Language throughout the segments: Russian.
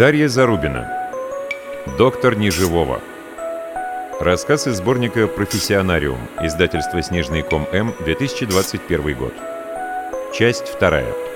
Дарья Зарубина. Доктор Неживого. Рассказ из сборника «Профессионариум», издательство «Снежный ком М», 2021 год. Часть вторая.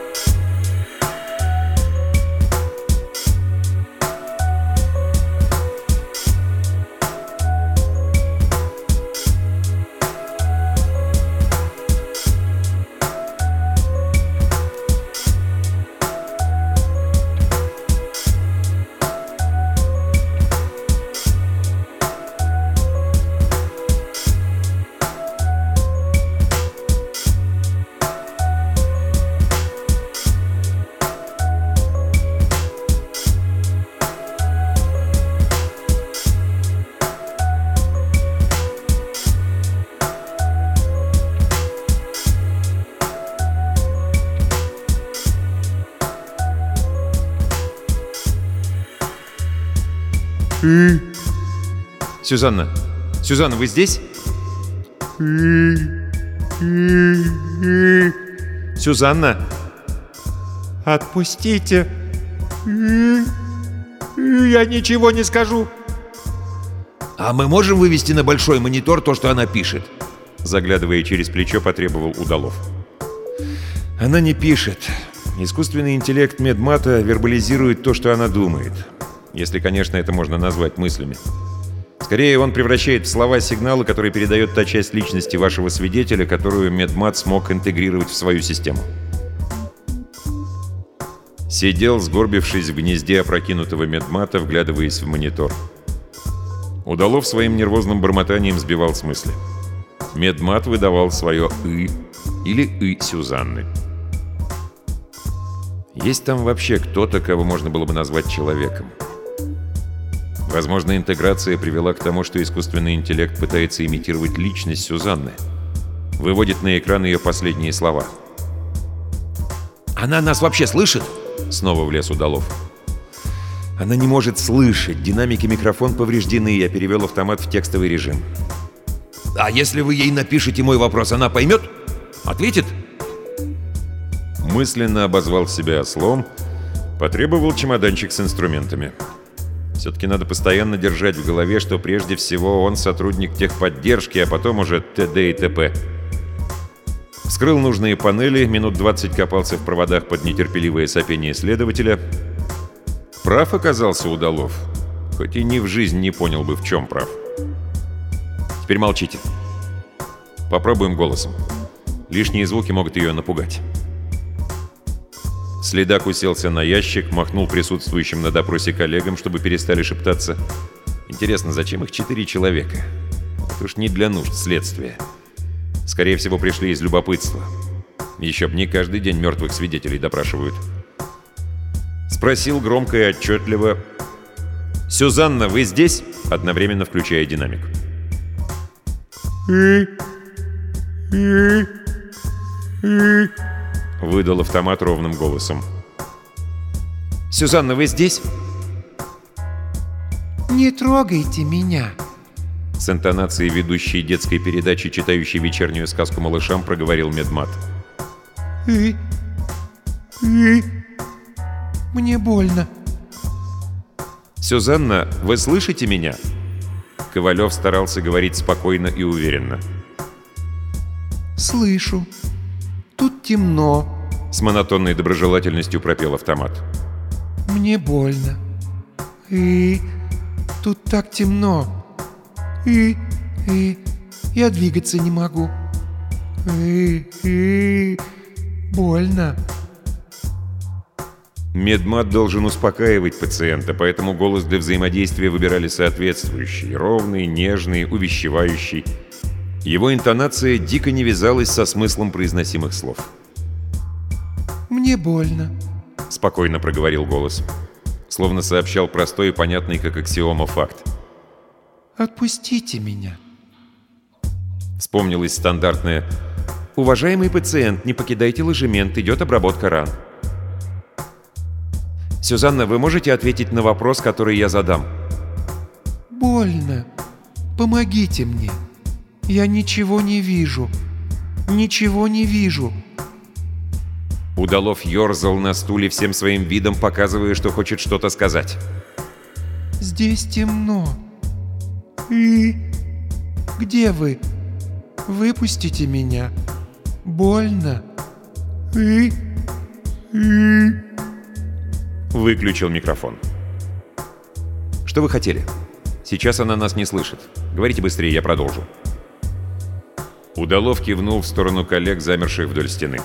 Сюзанна! Сюзанна, вы здесь? Сюзанна! Отпустите! Я ничего не скажу! А мы можем вывести на большой монитор то, что она пишет? Заглядывая через плечо, потребовал Удалов. Она не пишет. Искусственный интеллект Медмата вербализирует то, что она думает. Если, конечно, это можно назвать мыслями. Скорее, он превращает в слова сигналы, которые передает та часть личности вашего свидетеля, которую Медмат смог интегрировать в свою систему. Сидел, сгорбившись в гнезде опрокинутого Медмата, вглядываясь в монитор. Удалов своим нервозным бормотанием сбивал с мысли. Медмат выдавал свое «ы» или «ы» Сюзанны. Есть там вообще кто-то, кого можно было бы назвать человеком? Возможно, интеграция привела к тому, что искусственный интеллект пытается имитировать личность Сюзанны. Выводит на экран ее последние слова. «Она нас вообще слышит?» Снова влез Удалов. Она не может слышать. Динамики микрофон повреждены. Я перевел автомат в текстовый режим. «А если вы ей напишете мой вопрос, она поймет? Ответит?» Мысленно обозвал себя ослом, потребовал чемоданчик с инструментами. Все-таки надо постоянно держать в голове, что прежде всего он сотрудник техподдержки, а потом уже ТД и ТП. Вскрыл нужные панели, минут 20 копался в проводах под нетерпеливое сопение следователя. Прав оказался Удалов, хоть и ни в жизнь не понял бы, в чем прав. Теперь молчите. Попробуем голосом. Лишние звуки могут ее напугать. Следак уселся на ящик, махнул присутствующим на допросе коллегам, чтобы перестали шептаться. Интересно, зачем их четыре человека? Это уж не для нужд следствия. Скорее всего, пришли из любопытства. Еще б не каждый день мертвых свидетелей допрашивают. Спросил громко и отчетливо. «Сюзанна, вы здесь?» Одновременно включая динамик. И... И... И... Выдал автомат ровным голосом. «Сюзанна, вы здесь?» «Не трогайте меня!» С интонацией ведущей детской передачи, читающей вечернюю сказку малышам, проговорил Медмат. «И... и... мне больно!» «Сюзанна, вы слышите меня?» Ковалев старался говорить спокойно и уверенно. «Слышу. Тут темно. С монотонной доброжелательностью пропел автомат. «Мне больно. И... тут так темно. И... и... я двигаться не могу. И... и... больно». Медмат должен успокаивать пациента, поэтому голос для взаимодействия выбирали соответствующий, ровный, нежный, увещевающий. Его интонация дико не вязалась со смыслом произносимых слов. «Мне больно», — спокойно проговорил голос. Словно сообщал простой и понятный, как аксиома, факт. «Отпустите меня». Вспомнилось стандартное «Уважаемый пациент, не покидайте ложемент, идет обработка ран». «Сюзанна, вы можете ответить на вопрос, который я задам?» «Больно. Помогите мне. Я ничего не вижу. Ничего не вижу». Удалов ерзал на стуле всем своим видом, показывая, что хочет что-то сказать. Здесь темно. И... Где вы? Выпустите меня. Больно. И... И... Выключил микрофон. «Что вы хотели? Сейчас она нас не слышит. Говорите быстрее, я продолжу». Удалов кивнул в сторону коллег, замерших вдоль стены.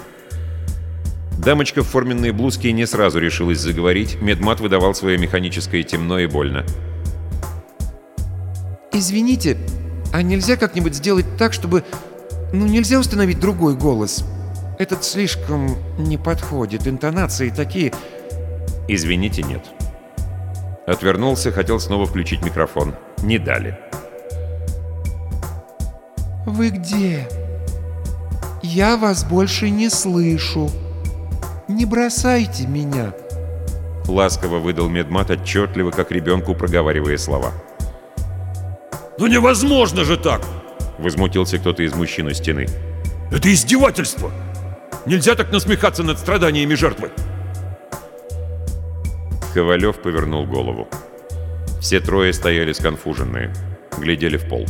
Дамочка в форменной блузке не сразу решилась заговорить, медмат выдавал свое механическое темно и больно. Извините, а нельзя как-нибудь сделать так, чтобы... Ну, нельзя установить другой голос? Этот слишком не подходит, интонации такие... «Извините, нет». Отвернулся, хотел снова включить микрофон. Не дали. «Вы где? Я вас больше не слышу. Не бросайте меня!» Ласково выдал медмат отчетливо, как ребенку проговаривая слова. «Ну невозможно же так!» Возмутился кто-то из мужчин у стены. «Это издевательство! Нельзя так насмехаться над страданиями жертвы!» Ковалев повернул голову. Все трое стояли сконфуженные, глядели в пол.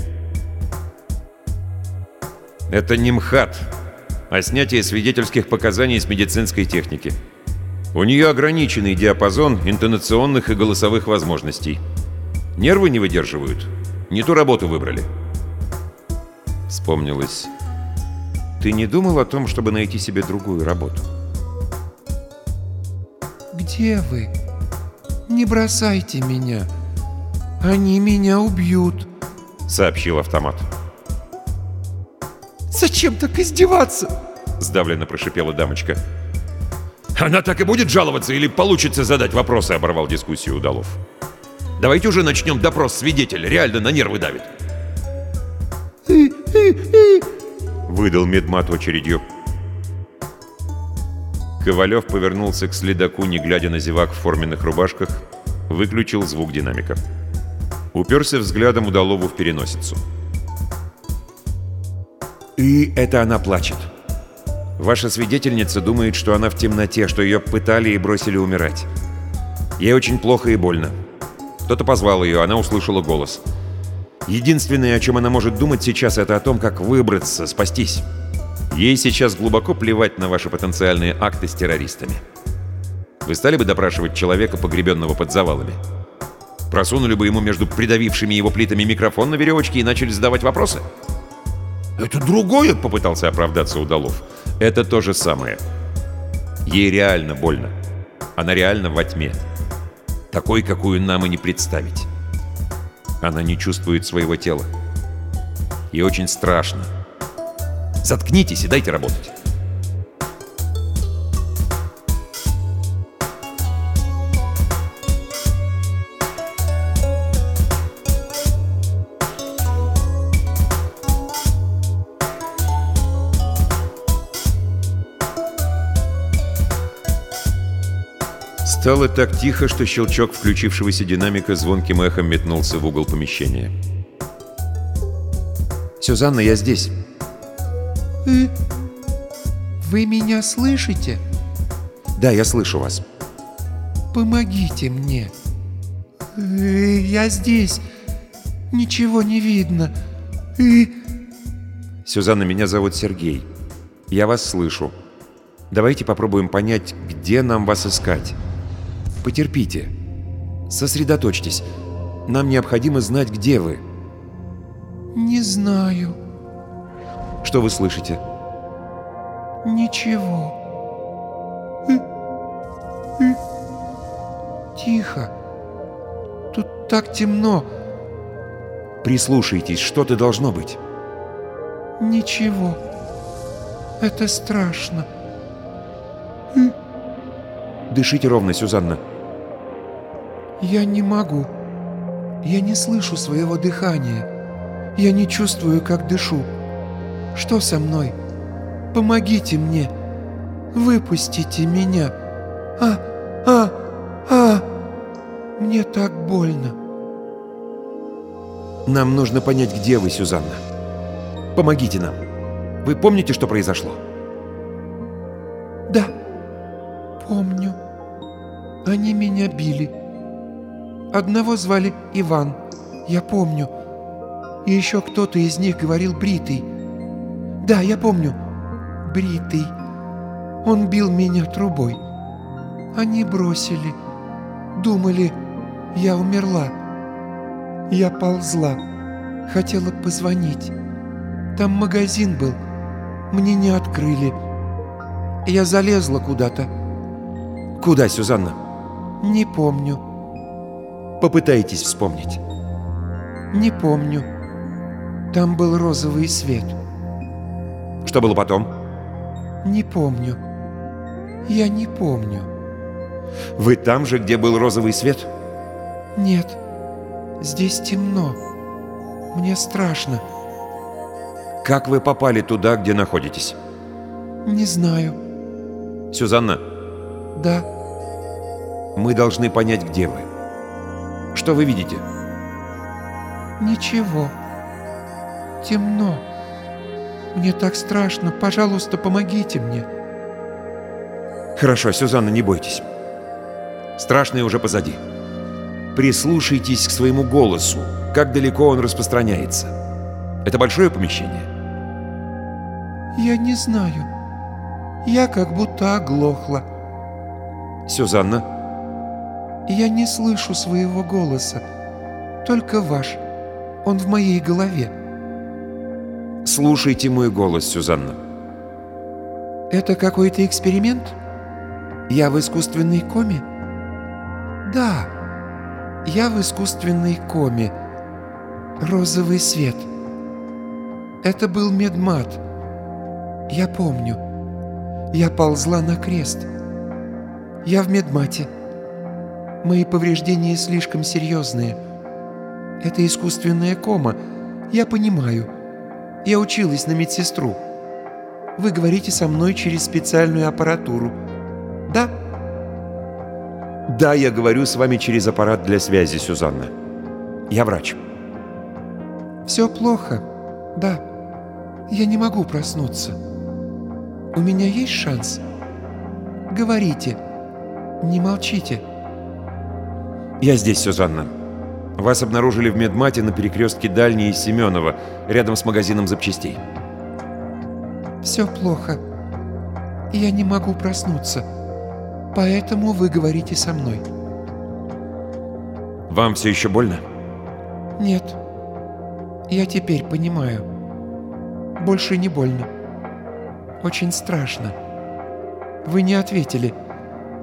«Это не МХАТ, а снятие свидетельских показаний с медицинской техники. У нее ограниченный диапазон интонационных и голосовых возможностей. Нервы не выдерживают. Не ту работу выбрали». Вспомнилось. «Ты не думал о том, чтобы найти себе другую работу?» «Где вы? Не бросайте меня. Они меня убьют», — сообщил автомат. «Зачем так издеваться?» — сдавленно прошипела дамочка. «Она так и будет жаловаться или получится задать вопросы?» — оборвал дискуссию Удалов. «Давайте уже начнем допрос свидетеля. Реально на нервы давит». Выдал медмат очередью. Ковалев повернулся к следаку, не глядя на зевак в форменных рубашках, выключил звук динамика. Уперся взглядом Удалову в переносицу. «И это она плачет. Ваша свидетельница думает, что она в темноте, что ее пытали и бросили умирать. Ей очень плохо и больно. Кто-то позвал ее, она услышала голос. Единственное, о чем она может думать сейчас, это о том, как выбраться, спастись. Ей сейчас глубоко плевать на ваши потенциальные акты с террористами. Вы стали бы допрашивать человека, погребенного под завалами? Просунули бы ему между придавившими его плитами микрофон на веревочке и начали задавать вопросы? «Это другое?» — попытался оправдаться Удалов. «Это то же самое. Ей реально больно. Она реально во тьме. Такой, какую нам и не представить. Она не чувствует своего тела. И очень страшно. Заткнитесь и дайте работать». Стало так тихо, что щелчок включившегося динамика звонким эхом метнулся в угол помещения. «Сюзанна, я здесь». «Вы... вы меня слышите?» «Да, я слышу вас». «Помогите мне. Э, я здесь. Ничего не видно. И...» «Сюзанна, меня зовут Сергей. Я вас слышу. Давайте попробуем понять, где нам вас искать». Потерпите. Сосредоточьтесь. Нам необходимо знать, где вы. Не знаю. Что вы слышите? Ничего. Тихо. Тут так темно. Прислушайтесь, что-то должно быть. Ничего. Это страшно. Дышите ровно, Сюзанна. Я не могу. Я не слышу своего дыхания. Я не чувствую, как дышу. Что со мной? Помогите мне. Выпустите меня. А, а, а. Мне так больно. Нам нужно понять, где вы, Сюзанна. Помогите нам. Вы помните, что произошло? Они меня били. Одного звали Иван, я помню. И еще кто-то из них говорил Бритый. Да, я помню. Бритый. Он бил меня трубой. Они бросили. Думали, я умерла. Я ползла. Хотела позвонить. Там магазин был. Мне не открыли. Я залезла куда-то. Куда, Сюзанна? Не помню. Попытайтесь вспомнить. Не помню. Там был розовый свет. Что было потом? Не помню. Я не помню. Вы там же, где был розовый свет? Нет. Здесь темно. Мне страшно. Как вы попали туда, где находитесь? Не знаю. Сюзанна, Да, мы должны понять, где вы. Что вы видите? ничего. Темно. Мне так страшно. Пожалуйста, помогите мне. Хорошо, Сюзанна, не бойтесь. Страшное уже позади. Прислушайтесь к своему голосу, как далеко он распространяется. Это большое помещение? Я не знаю. Я как будто оглохла. Сюзанна, Я не слышу своего голоса. Только ваш. Он в моей голове. слушайте мой голос, Сюзанна. Это какой-то эксперимент? Я в искусственной коме? Да, я в искусственной коме. Розовый свет. Это был медмат. Я помню. Я ползла на крест. Я в медмате. Мои повреждения слишком серьезные. Это искусственная кома. Я понимаю. Я училась на медсестру. Вы говорите со мной через специальную аппаратуру. Да? Да, я говорю с вами через аппарат для связи, Сюзанна. Я врач. Все плохо. Да. Я не могу проснуться. У меня есть шанс? Говорите. Не молчите. Я здесь, Сюзанна. Вас обнаружили в медмате на перекрестке Дальней и Семенова, рядом с магазином запчастей. Все плохо. Я не могу проснуться. Поэтому вы говорите со мной. Вам все еще больно? Нет. Я теперь понимаю. Больше не больно. Очень страшно. Вы не ответили.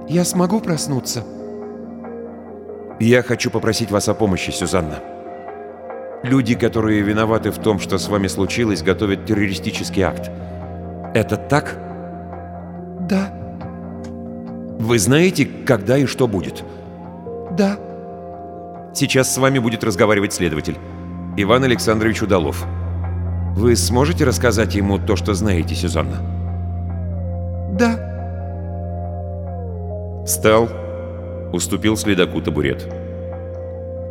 Я смогу проснуться? Я хочу попросить вас о помощи, Сюзанна. Люди, которые виноваты в том, что с вами случилось, готовят террористический акт. Это так? Да, Вы знаете, когда и что будет? да. Сейчас с вами будет разговаривать следователь. Иван Александрович Удалов. Вы сможете рассказать ему то, что знаете, Сюзанна? Да, Встал, уступил следаку табурет.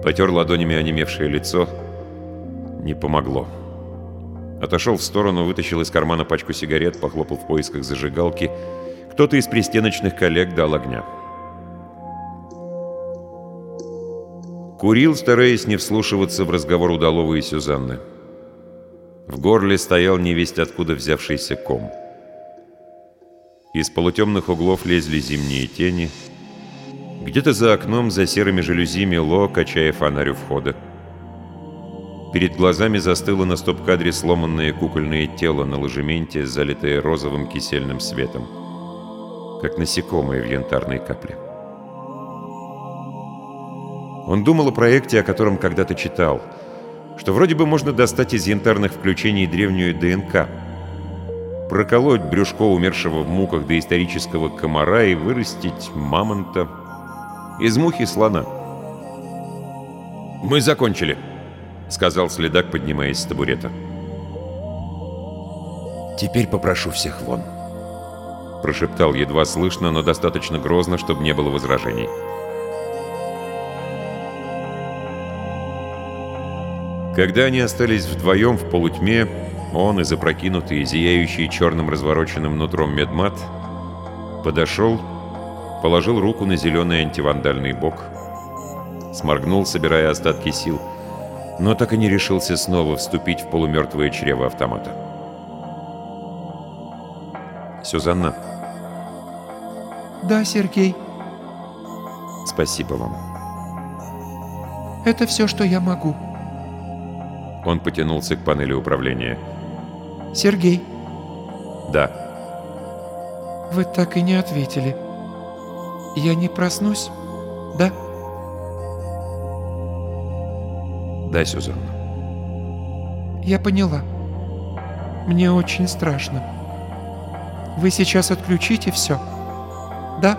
Потер ладонями онемевшее лицо. Не помогло. Отошел в сторону, вытащил из кармана пачку сигарет, похлопал в поисках зажигалки. Кто-то из пристеночных коллег дал огня. Курил, стараясь не вслушиваться в разговор Удалова и Сюзанны. В горле стоял невесть откуда взявшийся ком. Из полутемных углов лезли зимние тени. Где-то за окном, за серыми жалюзи мело, качая фонарь у входа. Перед глазами застыло на стоп-кадре сломанное кукольное тело на ложементе, залитое розовым кисельным светом, как насекомое в янтарной капле. Он думал о проекте, о котором когда-то читал, что вроде бы можно достать из янтарных включений древнюю ДНК, проколоть брюшко умершего в муках доисторического комара и вырастить мамонта из мухи слона. «Мы закончили», — сказал следак, поднимаясь с табурета. Теперь попрошу всех вон. Прошептал едва слышно, но достаточно грозно, чтобы не было возражений. Когда они остались вдвоем в полутьме, он и запрокинутый, зияющий черным развороченным нутром медмат, подошел положил руку на зеленый антивандальный бок, сморгнул, собирая остатки сил, но так и не решился снова вступить в полумертвое чрево автомата. «Сюзанна?» «Да, Сергей. «Спасибо вам». Это все, что я могу. Он потянулся к панели управления. Сергей, «Да». вы так и не ответили. Я не проснусь, да? «Да, Сюзанна». Я поняла. Мне очень страшно. Вы сейчас отключите все? Да?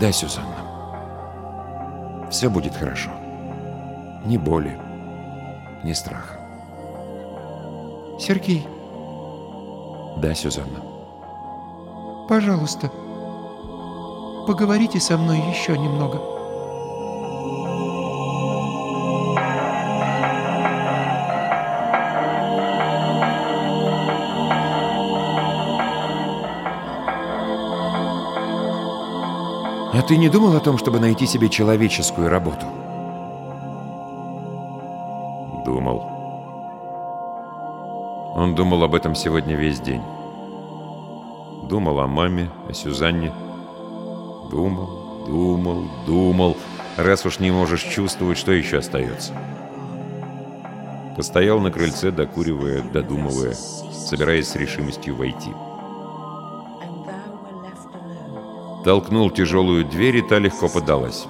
Да, Сюзанна. Все будет хорошо. Ни боли, ни страха. Сергей, Да, Сюзанна. пожалуйста, поговорите со мной еще немного. А ты не думал о том, чтобы найти себе человеческую работу? Думал. Он думал об этом сегодня весь день. Думал о маме, о Сюзанне. Думал, думал, думал. Раз уж не можешь чувствовать, что еще остается. Постоял на крыльце, докуривая, додумывая, собираясь с решимостью войти. Толкнул тяжелую дверь, и та легко подалась.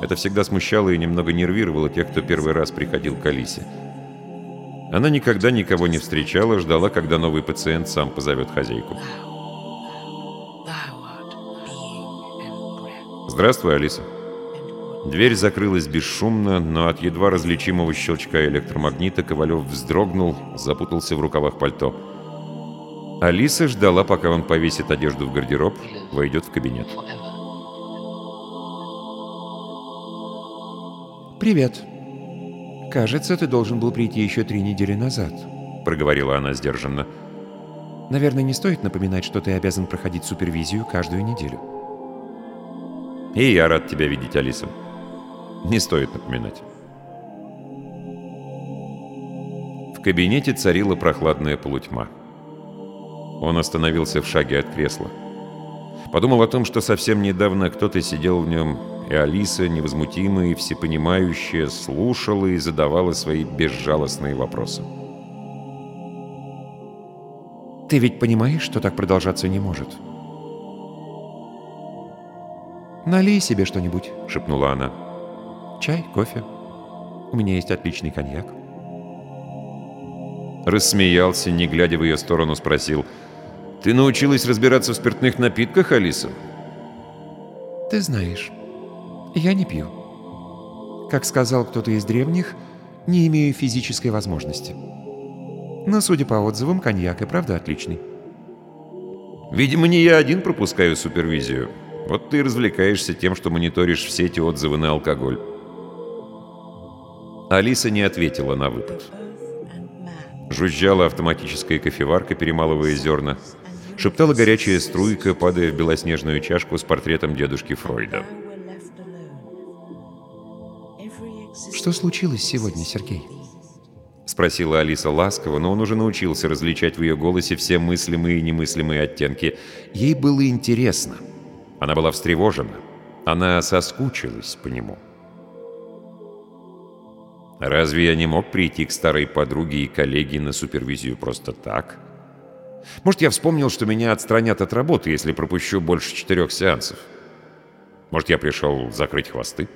Это всегда смущало и немного нервировало тех, кто первый раз приходил к Алисе. Она никогда никого не встречала, ждала, когда новый пациент сам позовет хозяйку. «Здравствуй, Алиса». Дверь закрылась бесшумно, но от едва различимого щелчка электромагнита Ковалев вздрогнул, запутался в рукавах пальто. Алиса ждала, пока он повесит одежду в гардероб, войдет в кабинет. Привет. Кажется, ты должен был прийти еще три недели назад. Проговорила она сдержанно. Наверное, не стоит напоминать, что ты обязан проходить супервизию каждую неделю. И я рад тебя видеть, Алиса. Не стоит напоминать. В кабинете царила прохладная полутьма. Он остановился в шаге от кресла. Подумал о том, что совсем недавно кто-то сидел в нем, и Алиса, невозмутимая и всепонимающая, слушала и задавала свои безжалостные вопросы. Ты ведь понимаешь, что так продолжаться не может? «Налей себе что-нибудь», — шепнула она. Чай, кофе. У меня есть отличный коньяк. Рассмеялся, не глядя в ее сторону, спросил. «Ты научилась разбираться в спиртных напитках, Алиса?» Ты знаешь, я не пью. Как сказал кто-то из древних, не имею физической возможности. Но, судя по отзывам, коньяк и правда отличный. «Видимо, не я один пропускаю супервизию. Вот ты и развлекаешься тем, что мониторишь все эти отзывы на алкоголь». Алиса не ответила на выпад. Жужжала автоматическая кофеварка, перемалывая зерна. Шептала горячая струйка, падая в белоснежную чашку с портретом дедушки Фройда. Что случилось сегодня, Сергей? Спросила Алиса ласково, но он уже научился различать в ее голосе все мыслимые и немыслимые оттенки. Ей было интересно. Она была встревожена. Она соскучилась по нему. Разве я не мог прийти к старой подруге и коллеге на супервизию просто так? Может, я вспомнил, что меня отстранят от работы, если пропущу больше четырех сеансов? Может, я пришел закрыть хвосты?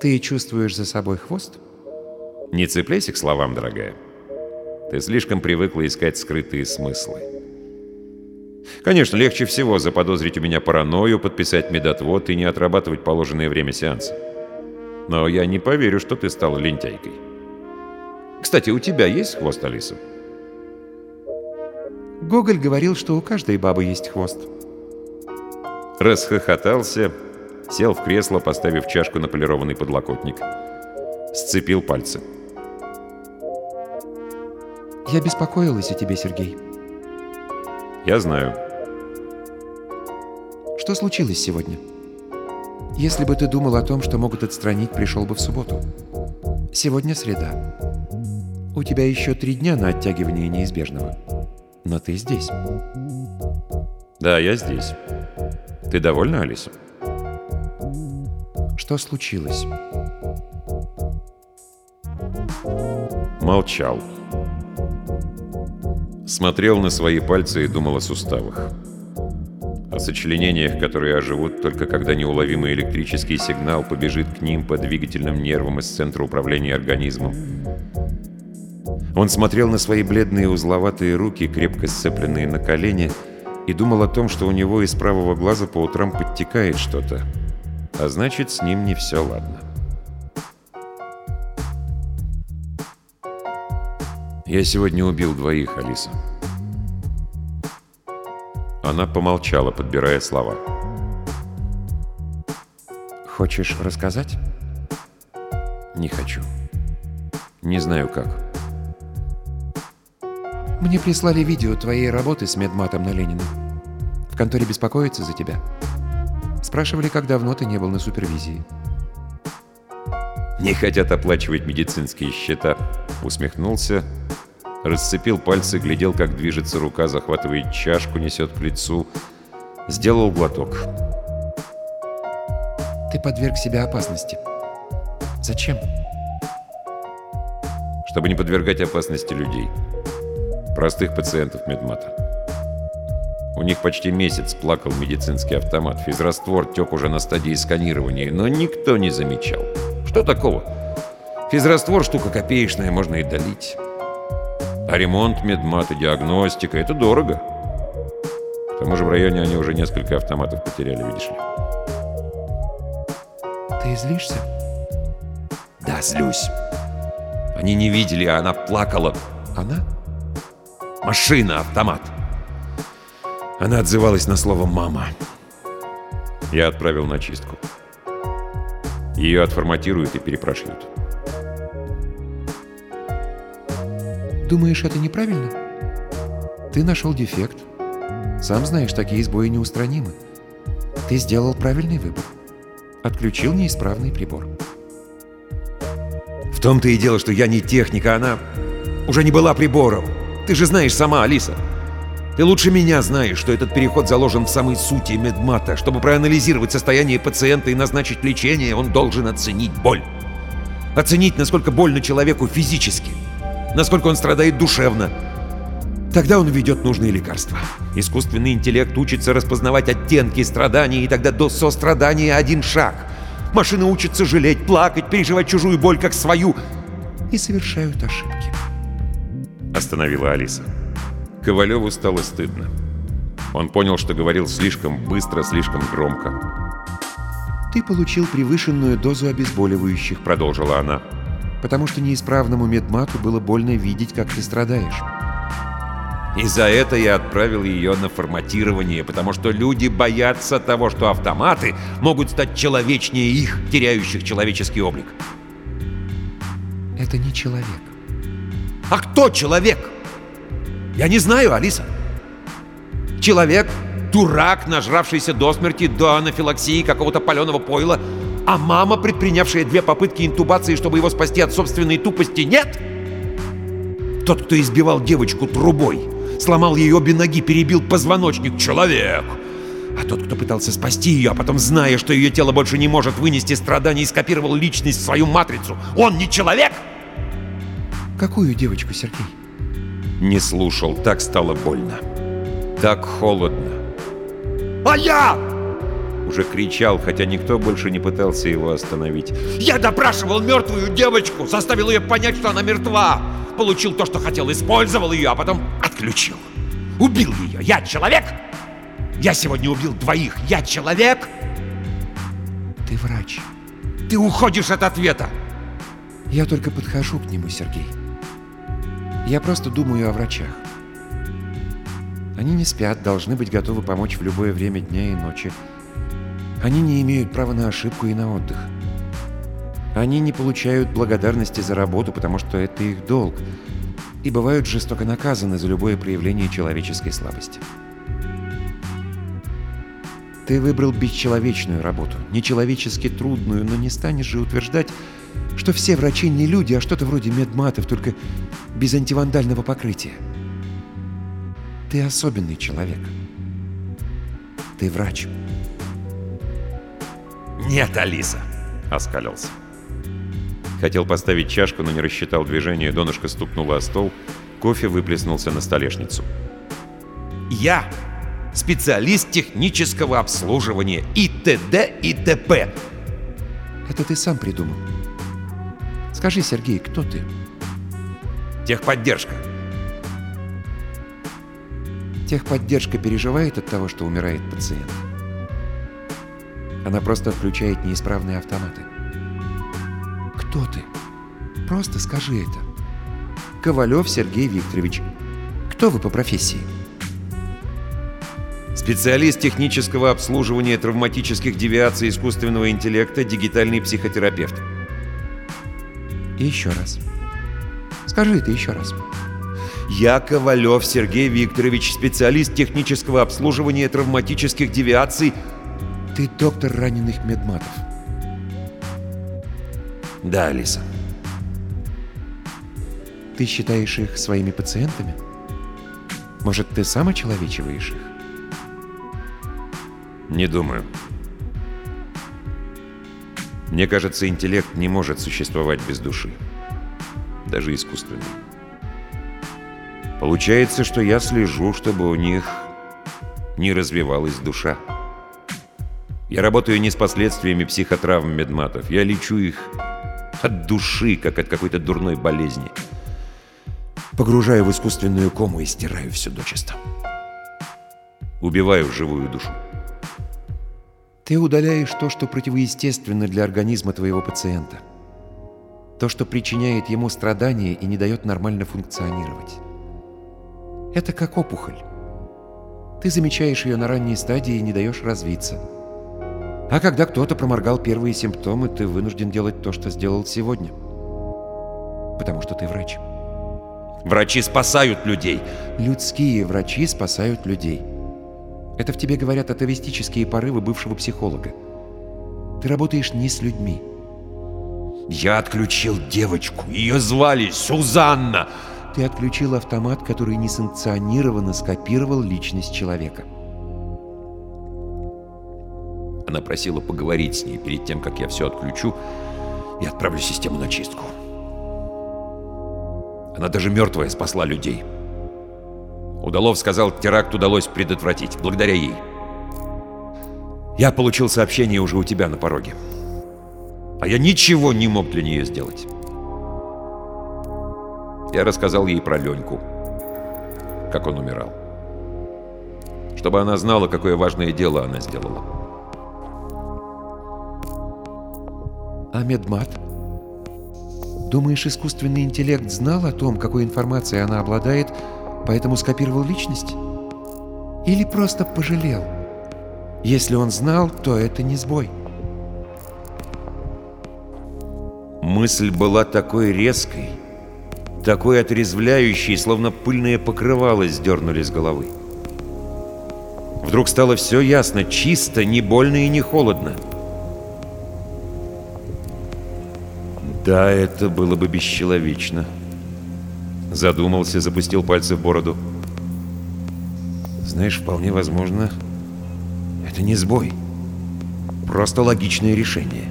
Ты чувствуешь за собой хвост? Не цепляйся к словам, дорогая. Ты слишком привыкла искать скрытые смыслы. Конечно, легче всего заподозрить у меня паранойю, подписать медотвод и не отрабатывать положенное время сеанса. Но я не поверю, что ты стала лентяйкой. Кстати, у тебя есть хвост, Алиса? Гоголь говорил, что у каждой бабы есть хвост. Расхохотался, сел в кресло, поставив чашку на полированный подлокотник. Сцепил пальцы. Я беспокоилась о тебе, Сергей. Я знаю. Что случилось сегодня? Если бы ты думал о том, что могут отстранить, пришел бы в субботу. Сегодня среда. У тебя еще три дня на оттягивание неизбежного. Но ты здесь. Да, я здесь. Ты довольна, Алиса? Что случилось? Молчал. Смотрел на свои пальцы и думал о суставах. О сочленениях, которые оживут только когда неуловимый электрический сигнал побежит к ним по двигательным нервам из центра управления организмом. Он смотрел на свои бледные узловатые руки, крепко сцепленные на колени, и думал о том, что у него из правого глаза по утрам подтекает что-то. А значит, с ним не все ладно. «Я сегодня убил двоих, Алиса». Она помолчала, подбирая слова. Хочешь рассказать? «Не хочу. Не знаю как». Мне прислали видео твоей работы с медматом на Ленина. В конторе беспокоятся за тебя. Спрашивали, как давно ты не был на супервизии. «Не хотят оплачивать медицинские счета», — усмехнулся, расцепил пальцы, глядел, как движется рука, захватывает чашку, несет к лицу. Сделал глоток. Ты подверг себя опасности. Зачем? Чтобы не подвергать опасности людей. Простых пациентов медмата. У них почти месяц плакал медицинский автомат. Физраствор тек уже на стадии сканирования, но никто не замечал. Что такого? Физраствор штука копеечная, можно и долить. А ремонт медмата, диагностика — это дорого. К тому же в районе они уже несколько автоматов потеряли, видишь ли. Ты злишься? Да, злюсь. Они не видели, а она плакала. Она? Машина, автомат. Она отзывалась на слово «мама». Я отправил на чистку. Ее отформатируют и перепрошьют. Думаешь, это неправильно? Ты нашел дефект. Сам знаешь, такие сбои неустранимы. Ты сделал правильный выбор. Отключил неисправный прибор. В том-то и дело, что я не техника, она уже не была прибором. Ты же знаешь сама, Алиса. Ты лучше меня знаешь, что этот переход заложен в самой сути медмата. Чтобы проанализировать состояние пациента и назначить лечение, он должен оценить боль. Оценить, насколько больно человеку физически насколько он страдает душевно. Тогда он ведет нужные лекарства. Искусственный интеллект учится распознавать оттенки страданий, и тогда до сострадания один шаг. Машина учится жалеть, плакать, переживать чужую боль как свою. И совершают ошибки. Остановила Алиса. Ковалеву стало стыдно. Он понял, что говорил слишком быстро, слишком громко. «Ты получил превышенную дозу обезболивающих», — продолжила она потому что неисправному медмату было больно видеть, как ты страдаешь. И за это я отправил ее на форматирование, потому что люди боятся того, что автоматы могут стать человечнее их, теряющих человеческий облик. Это не человек. А кто человек? Я не знаю, Алиса. Человек — дурак, нажравшийся до смерти до анафилаксии какого-то паленого пойла, а мама, предпринявшая две попытки интубации, чтобы его спасти от собственной тупости, нет? Тот, кто избивал девочку трубой, сломал ей обе ноги, перебил позвоночник, человек. А тот, кто пытался спасти ее, а потом, зная, что ее тело больше не может вынести страданий, скопировал личность в свою матрицу, он не человек? Какую девочку, Сергей? Не слушал, так стало больно. Так холодно. А я! Уже кричал, хотя никто больше не пытался его остановить. «Я допрашивал мертвую девочку, заставил ее понять, что она мертва, получил то, что хотел, использовал ее, а потом отключил. Убил ее. Я человек? Я сегодня убил двоих. Я человек?» «Ты врач». «Ты уходишь от ответа!» «Я только подхожу к нему, Сергей. Я просто думаю о врачах. Они не спят, должны быть готовы помочь в любое время дня и ночи. Они не имеют права на ошибку и на отдых. Они не получают благодарности за работу, потому что это их долг, и бывают жестоко наказаны за любое проявление человеческой слабости. Ты Ты выбрал бесчеловечную работу, нечеловечески трудную, но не станешь же утверждать, что все врачи не люди, а что-то вроде медматов, только без антивандального покрытия. Ты особенный человек. Ты врач. «Нет, Алиса!» — оскалился. Хотел поставить чашку, но не рассчитал движение, донышко стукнуло о стол, кофе выплеснулся на столешницу. «Я специалист технического обслуживания и т.д. и т.п. Это ты сам придумал. Скажи, Сергей, кто ты? Техподдержка. Техподдержка переживает от того, что умирает пациент. Она просто включает неисправные автоматы. Кто ты? Просто скажи это. Ковалев Сергей Викторович. Кто вы по профессии? Специалист технического обслуживания травматических девиаций искусственного интеллекта, дигитальный психотерапевт. И еще раз. Скажи это еще раз. Я Ковалев Сергей Викторович, специалист технического обслуживания травматических девиаций. Ты доктор раненых медматов. Да, Алиса. Ты считаешь их своими пациентами? Может, ты сам очеловечиваешь их? Не думаю. Мне кажется, интеллект не может существовать без души. Даже искусственный. Получается, что я слежу, чтобы у них не развивалась душа. Я работаю не с последствиями психотравм медматов. Я лечу их от души, как от какой-то дурной болезни. Погружаю в искусственную кому и стираю все дочисто. Убиваю живую душу. Ты удаляешь то, что противоестественно для организма твоего пациента. То, что причиняет ему страдания и не дает нормально функционировать. Это как опухоль. Ты замечаешь ее на ранней стадии и не даешь развиться. А когда кто-то проморгал первые симптомы, ты вынужден делать то, что сделал сегодня. Потому что ты врач. Врачи спасают людей. Людские врачи спасают людей. Это в тебе говорят атовистические порывы бывшего психолога. Ты работаешь не с людьми. Я отключил девочку. Ее звали Сюзанна. Ты отключил автомат, который несанкционированно скопировал личность человека. Она просила поговорить с ней перед тем, как я все отключу и отправлю систему на чистку. Она даже мертвая спасла людей. Удалов сказал, теракт удалось предотвратить, благодаря ей. Я получил сообщение уже у тебя на пороге. А я ничего не мог для нее сделать. Я рассказал ей про Леньку, как он умирал. Чтобы она знала, какое важное дело она сделала. А медмат? Думаешь, искусственный интеллект знал о том, какой информацией она обладает, поэтому скопировал личность? Или просто пожалел? Если он знал, то это не сбой. Мысль была такой резкой, такой отрезвляющей, словно пыльное покрывало сдернули с головы. Вдруг стало все ясно, чисто, не больно и не холодно. Да, это было бы бесчеловечно. Задумался, запустил пальцы в бороду. Знаешь, вполне возможно, это не сбой. Просто логичное решение.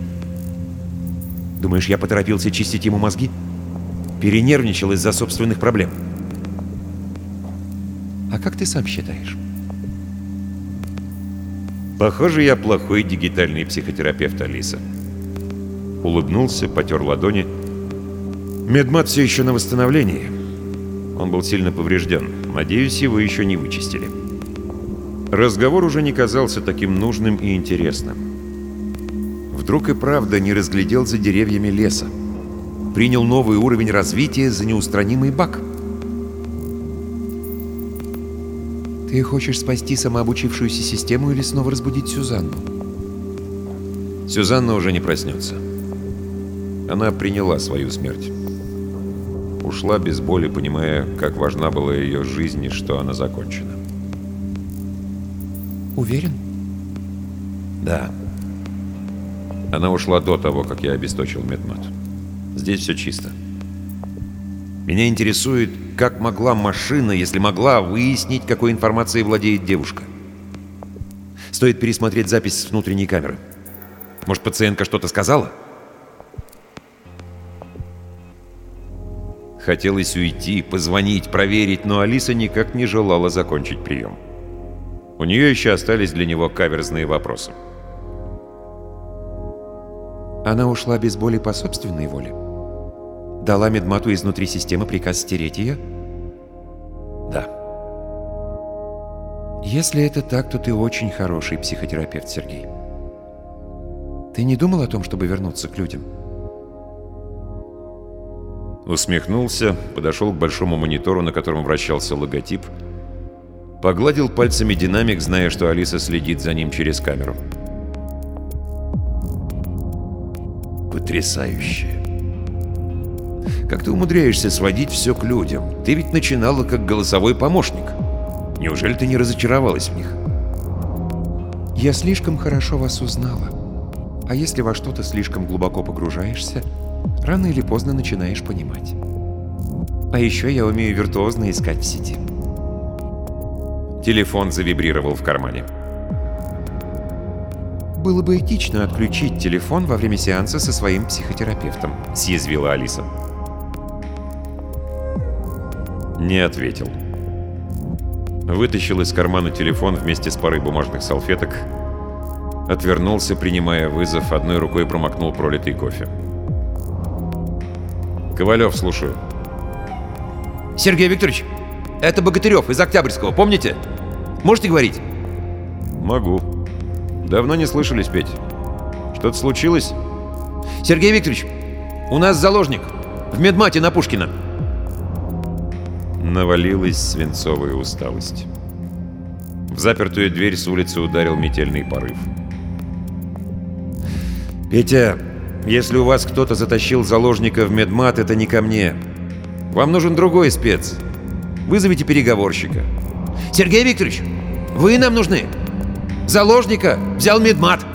Думаешь, я поторопился чистить ему мозги? Перенервничал из-за собственных проблем. А как ты сам считаешь? Похоже, я плохой дигитальный психотерапевт, Алиса. Улыбнулся, потер ладони. Медмат все еще на восстановлении. Он был сильно поврежден. Надеюсь, его еще не вычистили. Разговор уже не казался таким нужным и интересным. Вдруг и правда не разглядел за деревьями леса. Принял новый уровень развития за неустранимый баг. Ты хочешь спасти самообучившуюся систему или снова разбудить Сюзанну? Сюзанна уже не проснется. Она приняла свою смерть. Ушла без боли, понимая, как важна была ее жизнь и что она закончена. Уверен? Да. Она ушла до того, как я обесточил медмат. Здесь все чисто. Меня интересует, как могла машина, если могла, выяснить, какой информацией владеет девушка. Стоит пересмотреть запись с внутренней камеры. Может, пациентка что-то сказала? Хотелось уйти, позвонить, проверить, но Алиса никак не желала закончить прием. У нее еще остались для него каверзные вопросы. Она ушла без боли по собственной воле? Дала Медмату изнутри системы приказ стереть ее? Да. Если это так, то ты очень хороший психотерапевт, Сергей. Ты не думал о том, чтобы вернуться к людям? Усмехнулся, подошел к большому монитору, на котором вращался логотип, погладил пальцами динамик, зная, что Алиса следит за ним через камеру. Потрясающе. Как ты умудряешься сводить все к людям? Ты ведь начинала как голосовой помощник. Неужели ты не разочаровалась в них? Я слишком хорошо вас узнала. А если во что-то слишком глубоко погружаешься, рано или поздно начинаешь понимать. А еще я умею виртуозно искать в сети. Телефон завибрировал в кармане. «Было бы этично отключить телефон во время сеанса со своим психотерапевтом», — съязвила Алиса. Не ответил. Вытащил из кармана телефон вместе с парой бумажных салфеток, отвернулся, принимая вызов, одной рукой промокнул пролитый кофе. «Ковалев, слушаю». «Сергей Викторович, это Богатырев из Октябрьского, помните? Можете говорить?» «Могу. Давно не слышались, Петь. Что-то случилось?» «Сергей Викторович, у нас заложник. В медмате на Пушкина». Навалилась свинцовая усталость. В запертую дверь с улицы ударил метельный порыв. «Петя, если у вас кто-то затащил заложника в медмат, это не ко мне. Вам нужен другой спец. Вызовите переговорщика». «Сергей Викторович, вы нам нужны. Заложника взял медмат».